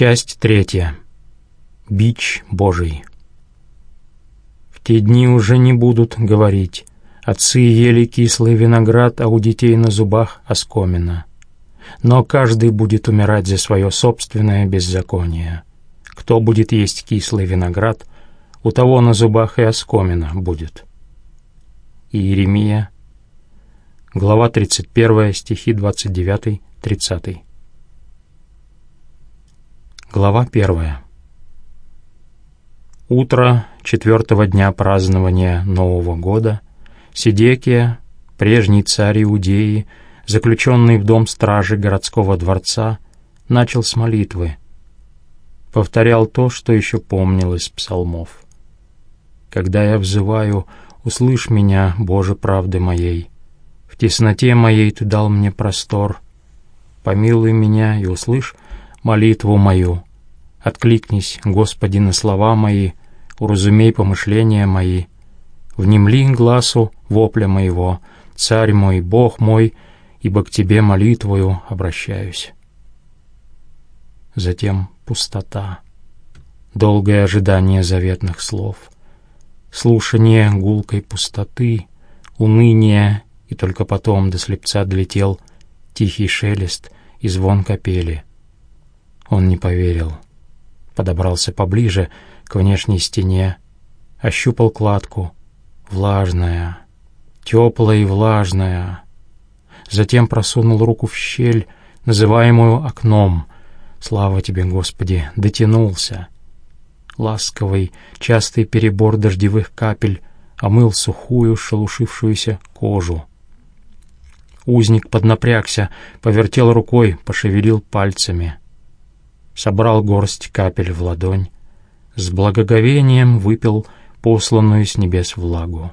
Часть третья. Бич Божий. В те дни уже не будут говорить «Отцы ели кислый виноград, а у детей на зубах оскомина». Но каждый будет умирать за свое собственное беззаконие. Кто будет есть кислый виноград, у того на зубах и оскомина будет. Иеремия, глава 31, стихи 29-30. Глава первая. Утро четвертого дня празднования Нового года Сидекия, прежний царь Иудеи, заключенный в дом стражи городского дворца, начал с молитвы. Повторял то, что еще помнил из псалмов. «Когда я взываю, услышь меня, Боже правды моей. В тесноте моей Ты дал мне простор. Помилуй меня и услышь молитву мою. Откликнись, Господи, на слова мои, уразумей помышления мои. Внемли глазу вопля моего, Царь мой, Бог мой, ибо к Тебе молитвою обращаюсь. Затем пустота, долгое ожидание заветных слов, слушание гулкой пустоты, уныние, и только потом до слепца долетел тихий шелест и звон капели — он не поверил. Подобрался поближе к внешней стене, ощупал кладку. Влажная, теплая и влажная. Затем просунул руку в щель, называемую окном. Слава тебе, Господи, дотянулся. Ласковый, частый перебор дождевых капель омыл сухую, шелушившуюся кожу. Узник поднапрягся, повертел рукой, пошевелил пальцами собрал горсть капель в ладонь, с благоговением выпил посланную с небес влагу.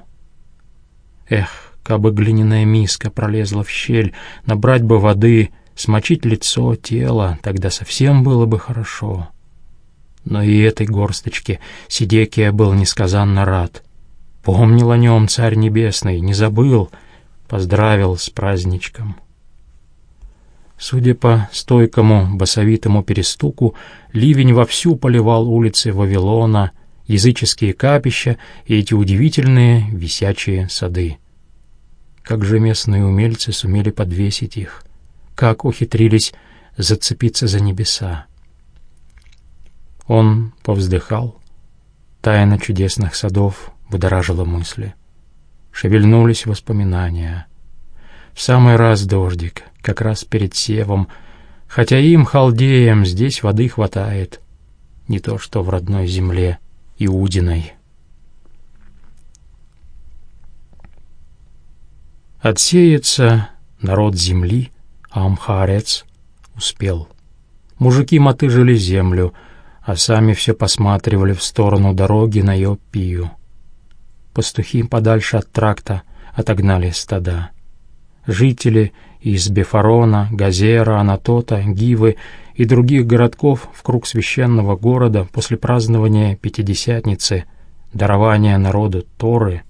Эх, кабы глиняная миска пролезла в щель, набрать бы воды, смочить лицо, тело, тогда совсем было бы хорошо. Но и этой горсточке Сидекия был несказанно рад. Помнил о нем Царь Небесный, не забыл, поздравил с праздничком. Судя по стойкому басовитому перестуку, ливень вовсю поливал улицы Вавилона, языческие капища и эти удивительные висячие сады. Как же местные умельцы сумели подвесить их? Как ухитрились зацепиться за небеса? Он повздыхал. Тайна чудесных садов будоражила мысли. Шевельнулись воспоминания. В самый раз дождик, как раз перед севом, хотя им, халдеям, здесь воды хватает, не то что в родной земле Иудиной. Отсеется народ земли, а Амхарец успел. Мужики мотыжили землю, а сами все посматривали в сторону дороги на Йопию. Пастухи подальше от тракта отогнали стада. Жители из Бефарона, Газера, Анатота, Гивы и других городков в круг священного города после празднования Пятидесятницы, дарования народу Торы,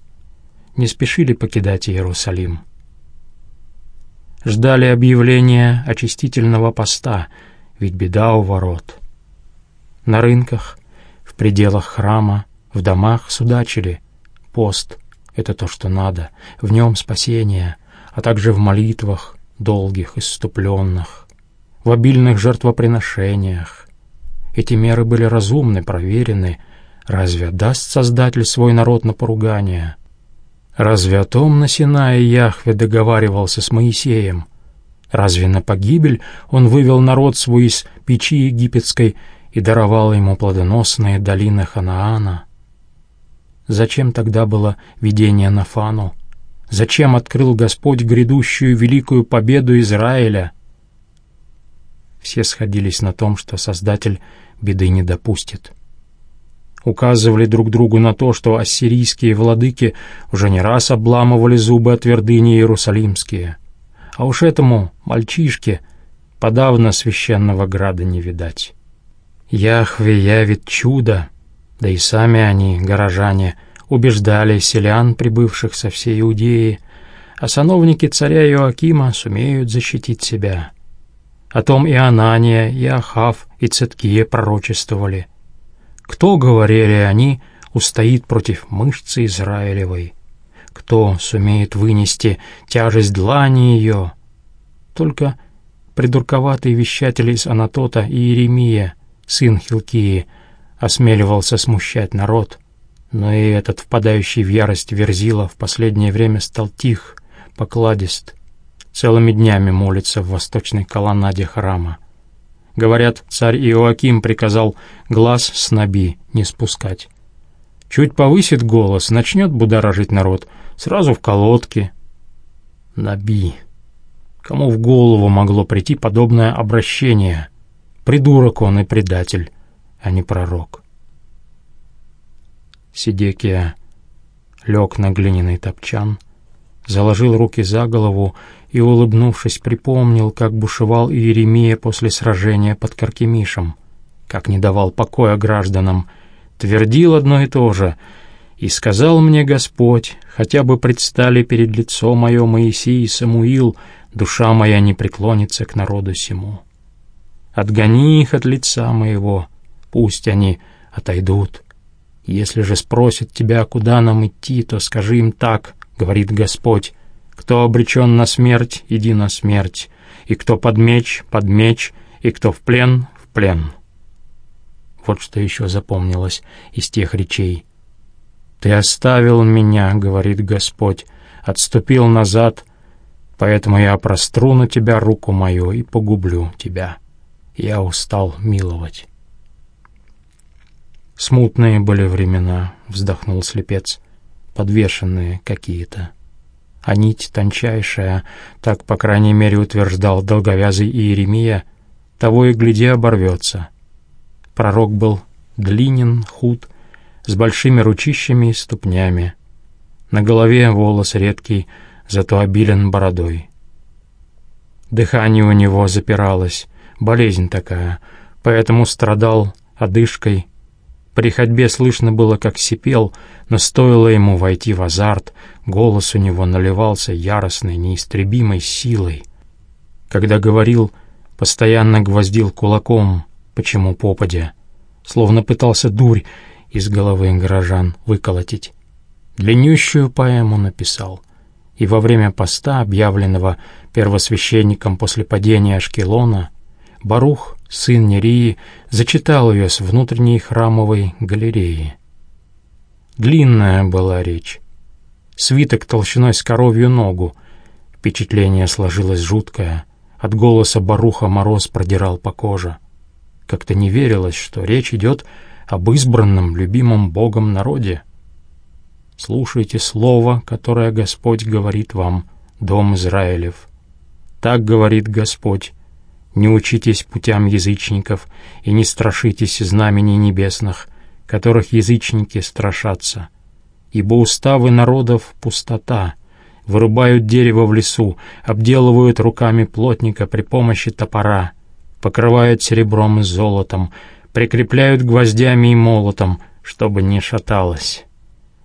не спешили покидать Иерусалим. Ждали объявления очистительного поста, ведь беда у ворот. На рынках, в пределах храма, в домах судачили. Пост — это то, что надо, в нем спасение, а также в молитвах, долгих, иступленных, в обильных жертвоприношениях. Эти меры были разумны, проверены. Разве даст Создатель свой народ на поругание? Разве о том на Синае Яхве договаривался с Моисеем? Разве на погибель он вывел народ свой из печи египетской и даровал ему плодоносные долины Ханаана? Зачем тогда было видение на Фану? Зачем открыл Господь грядущую великую победу Израиля? Все сходились на том, что Создатель беды не допустит. Указывали друг другу на то, что ассирийские владыки уже не раз обламывали зубы от твердыни Иерусалимские. А уж этому мальчишке подавно священного града не видать. Яхве явит чудо, да и сами они, горожане, — убеждали селян, прибывших со всей Иудеи, а сановники царя Иоакима сумеют защитить себя. О том и Анания, и Ахав, и Циткие пророчествовали. Кто, говорили они, устоит против мышцы Израилевой? Кто сумеет вынести тяжесть длани ее? Только придурковатый вещатель из Анатота Иеремия, сын Хилкии, осмеливался смущать народ, но и этот впадающий в ярость Верзила в последнее время стал тих, покладист, целыми днями молится в восточной колоннаде храма. Говорят, царь Иоаким приказал глаз с Наби не спускать. Чуть повысит голос, начнет будоражить народ, сразу в колодке. Наби. Кому в голову могло прийти подобное обращение? Придурок он и предатель, а не пророк. Сидекия лег на глиняный топчан, заложил руки за голову и, улыбнувшись, припомнил, как бушевал Иеремия после сражения под Каркемишем, как не давал покоя гражданам, твердил одно и то же — и сказал мне Господь, хотя бы предстали перед лицом мое Моисей и Самуил, душа моя не преклонится к народу сему. Отгони их от лица моего, пусть они отойдут. Если же спросят тебя, куда нам идти, то скажи им так, говорит Господь, кто обречен на смерть, иди на смерть, и кто под меч, под меч, и кто в плен, в плен. Вот что еще запомнилось из тех речей. «Ты оставил меня, — говорит Господь, — отступил назад, поэтому я простру на тебя руку мою и погублю тебя. Я устал миловать». «Смутные были времена», — вздохнул слепец, — «подвешенные какие-то» а нить тончайшая, так, по крайней мере, утверждал долговязый Иеремия, того и гляди оборвется. Пророк был длинен, худ, с большими ручищами и ступнями. На голове волос редкий, зато обилен бородой. Дыхание у него запиралось, болезнь такая, поэтому страдал одышкой при ходьбе слышно было, как сипел, но стоило ему войти в азарт, голос у него наливался яростной, неистребимой силой. Когда говорил, постоянно гвоздил кулаком, почему попадя, словно пытался дурь из головы горожан выколотить. Длиннющую поэму написал, и во время поста, объявленного первосвященником после падения Ашкелона, Барух сын Нерии, зачитал ее с внутренней храмовой галереи. Длинная была речь. Свиток толщиной с коровью ногу. Впечатление сложилось жуткое. От голоса Баруха мороз продирал по коже. Как-то не верилось, что речь идет об избранном, любимом Богом народе. Слушайте слово, которое Господь говорит вам, дом Израилев. Так говорит Господь, не учитесь путям язычников и не страшитесь знамений небесных, которых язычники страшатся. Ибо уставы народов — пустота, вырубают дерево в лесу, обделывают руками плотника при помощи топора, покрывают серебром и золотом, прикрепляют гвоздями и молотом, чтобы не шаталось.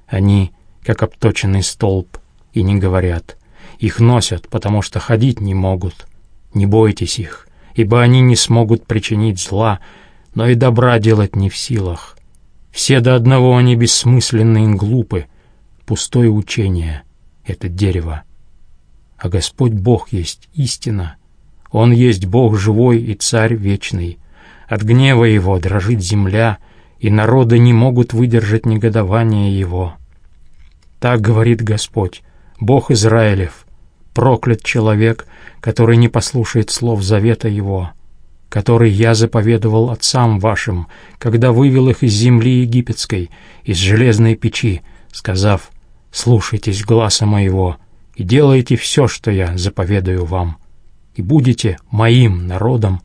Они, как обточенный столб, и не говорят. Их носят, потому что ходить не могут. Не бойтесь их, ибо они не смогут причинить зла, но и добра делать не в силах. Все до одного они бессмысленны и глупы, пустое учение — это дерево. А Господь Бог есть истина, Он есть Бог живой и Царь вечный. От гнева Его дрожит земля, и народы не могут выдержать негодование Его. Так говорит Господь, Бог Израилев, проклят человек, который не послушает слов завета его, который я заповедовал отцам вашим, когда вывел их из земли египетской, из железной печи, сказав, «Слушайтесь гласа моего и делайте все, что я заповедаю вам, и будете моим народом,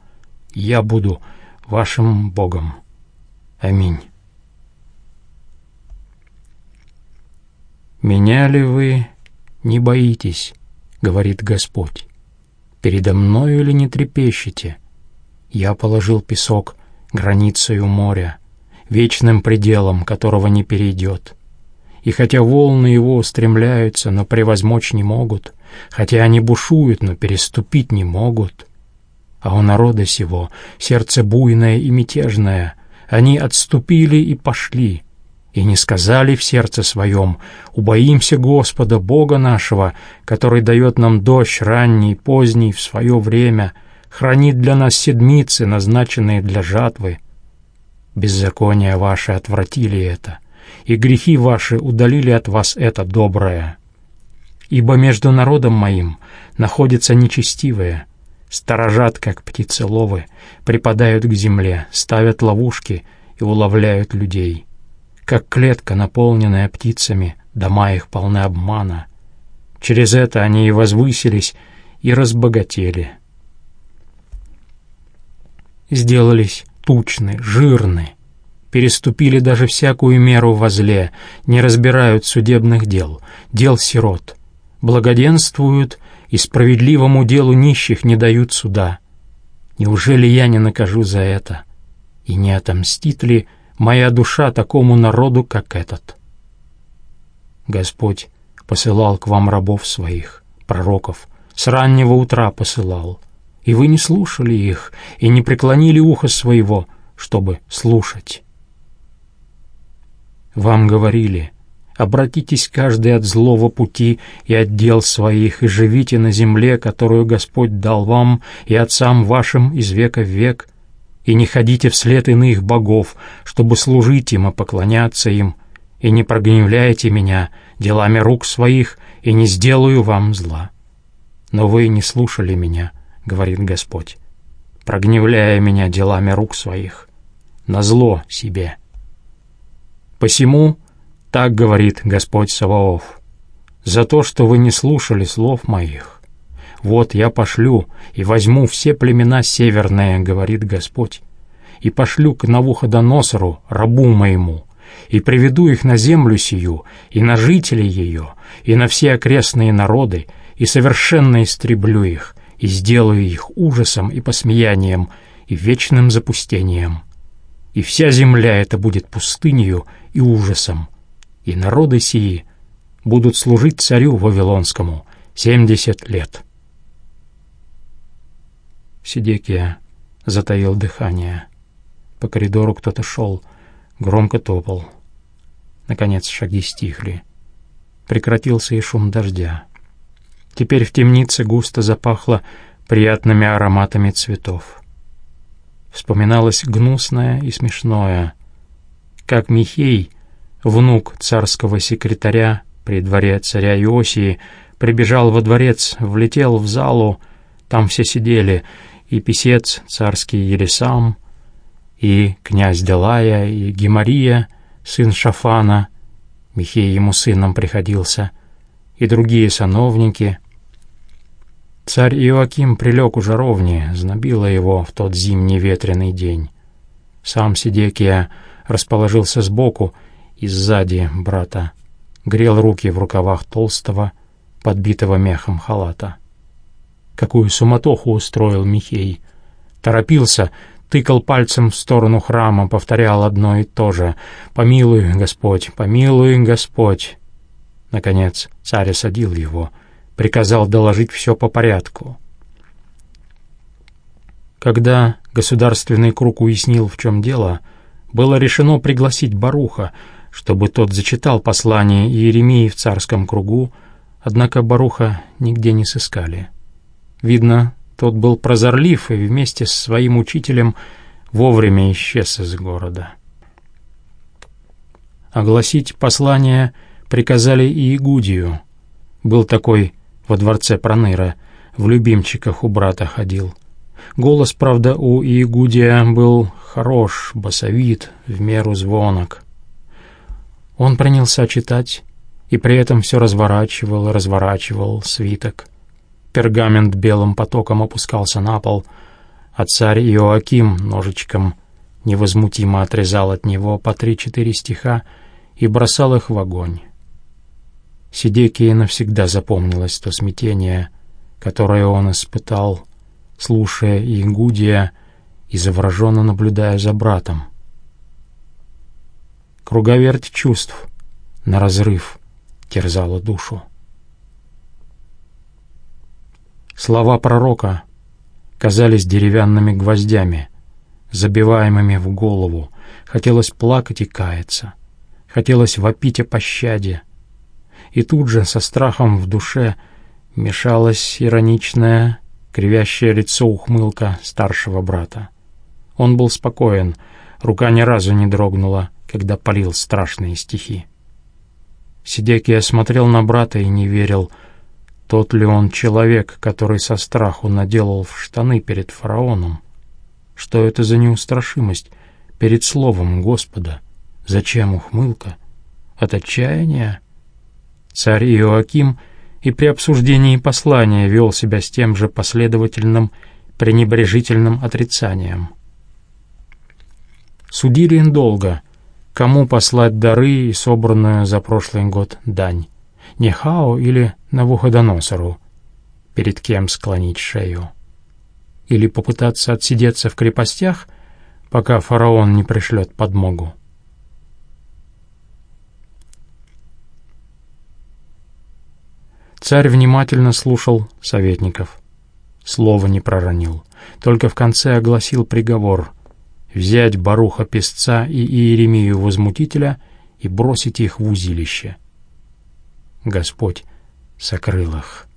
и я буду вашим Богом». Аминь. «Меня ли вы не боитесь?» — говорит Господь передо мною ли не трепещете? Я положил песок границею моря, вечным пределом, которого не перейдет. И хотя волны его устремляются, но превозмочь не могут, хотя они бушуют, но переступить не могут. А у народа сего сердце буйное и мятежное. Они отступили и пошли, и не сказали в сердце своем, «Убоимся Господа, Бога нашего, который дает нам дождь ранний, поздний, в свое время, хранит для нас седмицы, назначенные для жатвы». Беззакония ваши отвратили это, и грехи ваши удалили от вас это доброе. Ибо между народом моим находятся нечестивые, сторожат, как птицеловы, припадают к земле, ставят ловушки и уловляют людей. Как клетка, наполненная птицами, дома их полны обмана. Через это они и возвысились, и разбогатели. Сделались тучны, жирны, переступили даже всякую меру во зле, не разбирают судебных дел, дел сирот, благоденствуют и справедливому делу нищих не дают суда. Неужели я не накажу за это? И не отомстит ли моя душа такому народу, как этот? Господь посылал к вам рабов своих, пророков, с раннего утра посылал, и вы не слушали их и не преклонили ухо своего, чтобы слушать. Вам говорили — Обратитесь каждый от злого пути и от дел своих, и живите на земле, которую Господь дал вам и отцам вашим из века в век, и не ходите вслед иных богов, чтобы служить им и поклоняться им, и не прогневляйте меня делами рук своих, и не сделаю вам зла. Но вы не слушали меня, — говорит Господь, прогневляя меня делами рук своих, на зло себе. Посему так говорит Господь Саваоф. За то, что вы не слушали слов моих. Вот я пошлю и возьму все племена северные, говорит Господь, и пошлю к Навуходоносору, рабу моему, и приведу их на землю сию, и на жителей ее, и на все окрестные народы, и совершенно истреблю их, и сделаю их ужасом и посмеянием, и вечным запустением. И вся земля эта будет пустынью и ужасом, и народы сии будут служить царю Вавилонскому семьдесят лет. Сидекия затаил дыхание. По коридору кто-то шел, громко топал. Наконец шаги стихли. Прекратился и шум дождя. Теперь в темнице густо запахло приятными ароматами цветов. Вспоминалось гнусное и смешное, как Михей внук царского секретаря при дворе царя Иосии, прибежал во дворец, влетел в залу, там все сидели, и писец царский Елисам, и князь Делая, и Гемория, сын Шафана, Михей ему сыном приходился, и другие сановники. Царь Иоаким прилег у жаровни, знобило его в тот зимний ветреный день. Сам Сидекия расположился сбоку, и сзади брата, грел руки в рукавах толстого, подбитого мехом халата. Какую суматоху устроил Михей. Торопился, тыкал пальцем в сторону храма, повторял одно и то же «Помилуй, Господь, помилуй, Господь». Наконец царь осадил его, приказал доложить все по порядку. Когда государственный круг уяснил, в чем дело, было решено пригласить Баруха, чтобы тот зачитал послание Иеремии в царском кругу, однако Баруха нигде не сыскали. Видно, тот был прозорлив и вместе с своим учителем вовремя исчез из города. Огласить послание приказали и Игудию. Был такой во дворце Проныра, в любимчиках у брата ходил. Голос, правда, у Иегудия был хорош, басовит, в меру звонок. Он принялся читать и при этом все разворачивал и разворачивал свиток. Пергамент белым потоком опускался на пол, а царь Иоаким ножичком невозмутимо отрезал от него по три-четыре стиха и бросал их в огонь. Сидекии навсегда запомнилось то смятение, которое он испытал, слушая Игудия и завороженно наблюдая за братом. Круговерть чувств на разрыв терзала душу. Слова пророка казались деревянными гвоздями, забиваемыми в голову. Хотелось плакать и каяться. Хотелось вопить о пощаде. И тут же, со страхом в душе, мешалась ироничная, кривящее лицо ухмылка старшего брата. Он был спокоен, рука ни разу не дрогнула, когда полил страшные стихи. Сидекия смотрел на брата и не верил, тот ли он человек, который со страху наделал в штаны перед фараоном. Что это за неустрашимость перед словом Господа? Зачем ухмылка? От отчаяния? Царь Иоаким и при обсуждении послания вел себя с тем же последовательным, пренебрежительным отрицанием. Судили долго, кому послать дары и собранную за прошлый год дань, Нехао или Навуходоносору, перед кем склонить шею. Или попытаться отсидеться в крепостях, пока фараон не пришлет подмогу. Царь внимательно слушал советников. Слова не проронил, только в конце огласил приговор — взять Баруха Песца и Иеремию Возмутителя и бросить их в узилище. Господь сокрыл их.